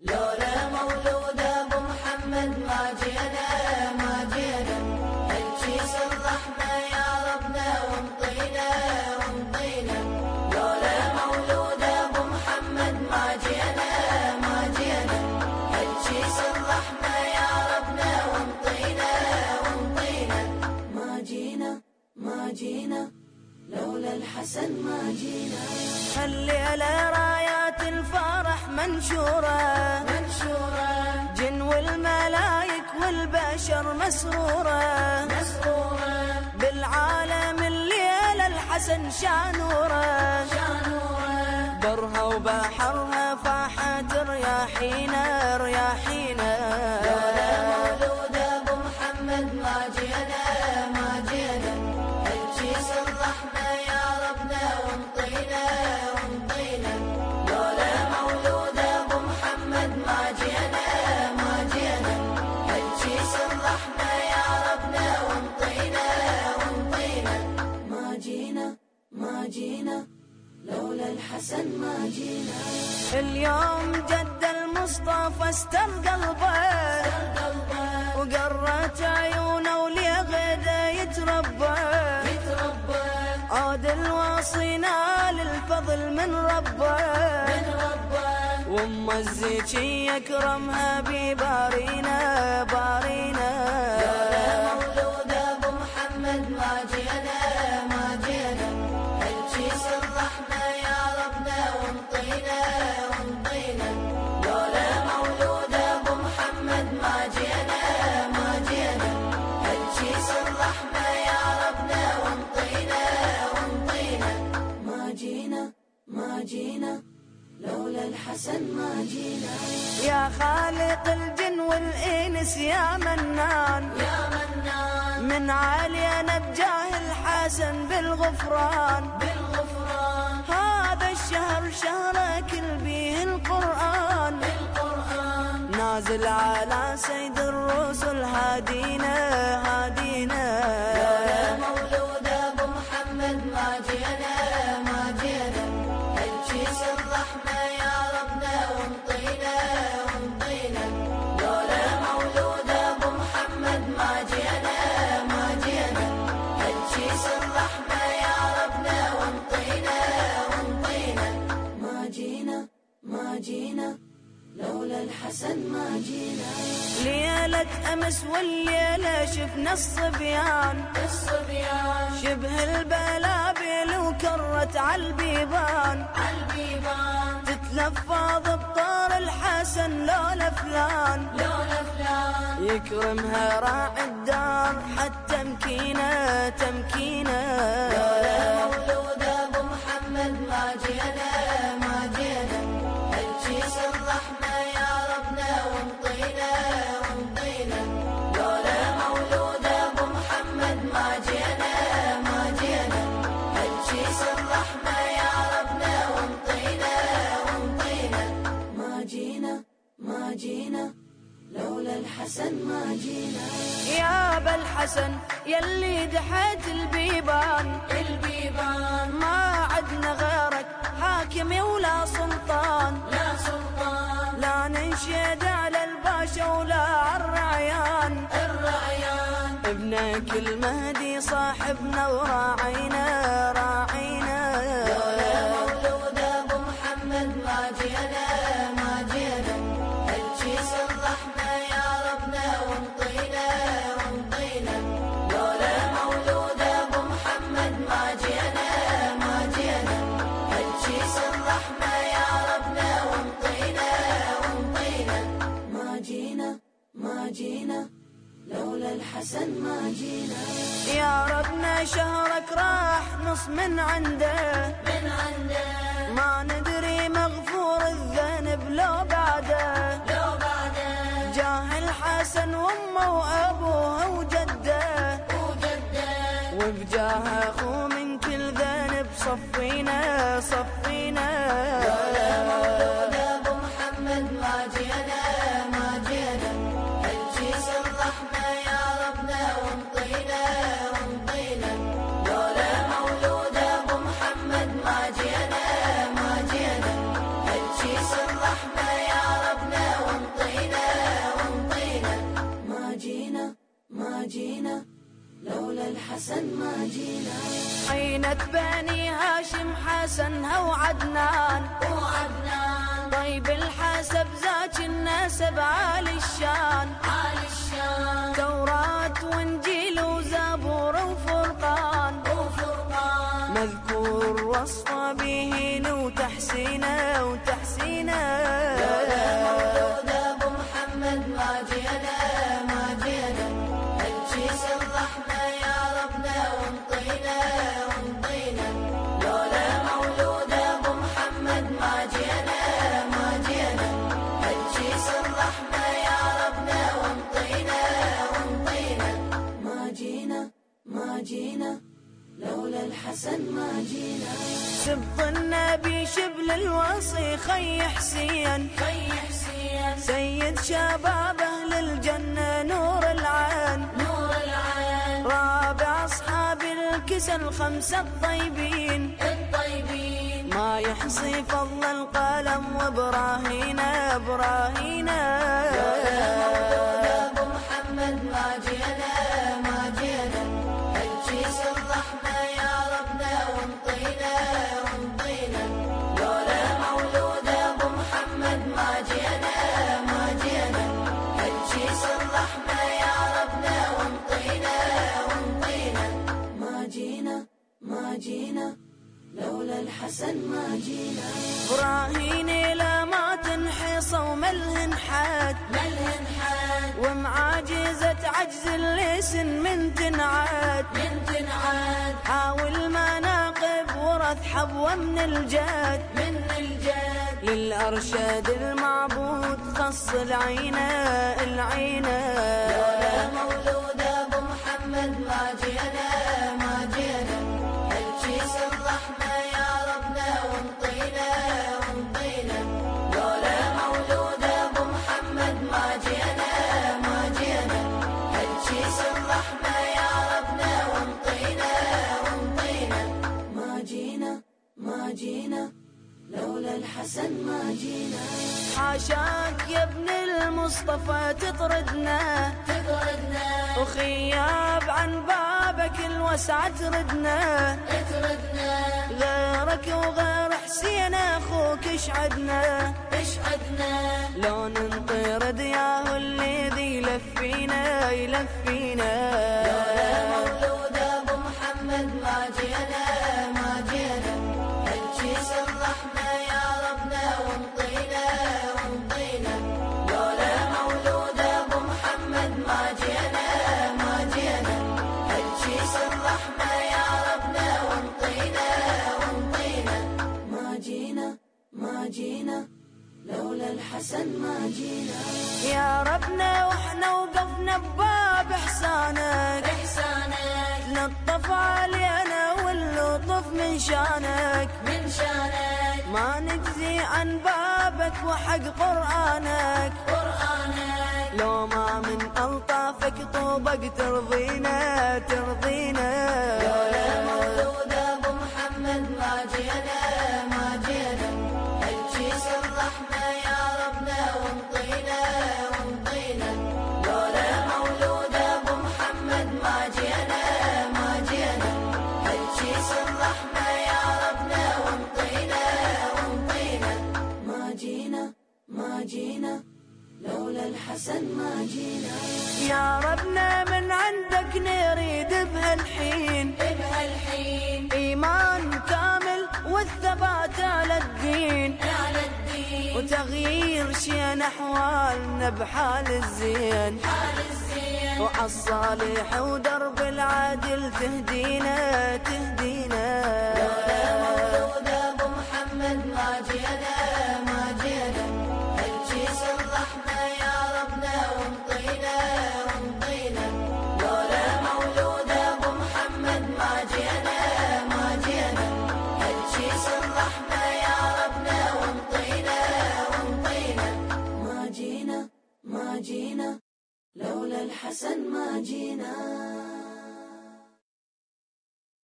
لولا أبو محمد ما جينا ما جينا يا ربنا لولا أبو محمد ما جينا ما جينا يا ربنا ما جينا ما جينا لولا الحسن ما جينا منشورة. منشورة. جن والملايك والبشر مسرورة. مسرورة. بالعالم الليلة الحسن شانورة. شانورة. برها وبحرها فاحت رياحينا رياحينا. ما جينا اليوم جد المصطفى استر قلبه وقرت عيونه ولغدا يتربى. يتربى عاد الواصينا للفضل من ربه وأم الزكي يكرمها ببارينا بارينا. يا خالق الجن والإنس يا منان. يا منان. من علينا بجاه الحسن بالغفران. بالغفران. هذا الشهر شهرك بيه القرآن. بالقرآن. نازل على سيد الرسل هادينا هادينا. يا مولود أبو محمد ما جينا ما جينا الرحمة الحسن ما جينا. ليلة أمس والليلة شفنا الصبيان. الصبيان. شبه البلابل وكرت عالبيبان عالبيبان تتلفظ بطار الحسن لولا فلان لولا فلان يكرمها راعي الدار حتى تمكينة. تمكينه مولود أبو محمد ما جينا ما جينا. الجيس الرحمة الحسن ما جينا. يا أبا الحسن يلي دحيت البيبان. البيبان. ما عدنا غيرك حاكم ولا سلطان. لا سلطان. لا ننشد على الباشا ولا عالرعيان الرعيان. ابنك المهدي صاحبنا وراعينا. راعينا جينا لولا الحسن ما جينا. يا ربنا شهرك راح نص من عنده. من عنده. ما ندري مغفور الذنب لو بعده. لو بعده. جاه الحسن وأمه وأبوه وجده. وجده. وبجاه اخوه من كل ذنب صفينا صفينا. مولود زينة بني هاشم حسنها وعدنان وعدنان طيب الحسب زاج النسب عالي الشان. عالي الشان. توراة وإنجيل وزبور وفرقان. وفرقان مذكور وصف به وتحسينه. وتحسينه مولود أبو محمد ما جينا. ما جينا لولا الحسن ما جينا. سبط النبي شبل الوصي خي حسين خي حسين سيد شباب أهل الجنة نور العين. نور العين. رابع أصحاب الكسى الخمسة الطيبين. الطيبين. ما يحصي فضل القلم وإبراهيم إبراهيم. ومعاجزة عجز اللسن من تنعاد. من تنعاد. حاول مناقب ورث حبوة من الجاد. من الجاد. للأرشاد المعبود خص العينة العينة ما جينا لولا الحسن ما جينا. حاشاك يا ابن المصطفى تطردنا تطردنا. وخياب عن بابك الوسعة تردنا. تردنا غيرك وغير حسين أخوك اشعدنا. اشهدنا لو ننطرد ياهو اللي ذي يلفينا يلفينا. مولود يا ربنا وإحنا وقفنا بباب إحسانك. إحسانك. لطف علينا واللطف من شانك. من شانك. ما نجزي عن بابك وحق قرآنك. قرآنك. لو ما من ألطافك طوبك ترضينا ترضينا. مولود ابو جينا لولا الحسن ما جينا. يا ربنا من عندك نريد بهالحين. بهالحين. إيمان كامل والثبات على الدين. على الدين. وتغيير شي أحوالنا بحال الزين. حال الزين. وعالصالح ودرب العادل تهدينا تهدينا. لولا مولود أبو محمد ما جينا.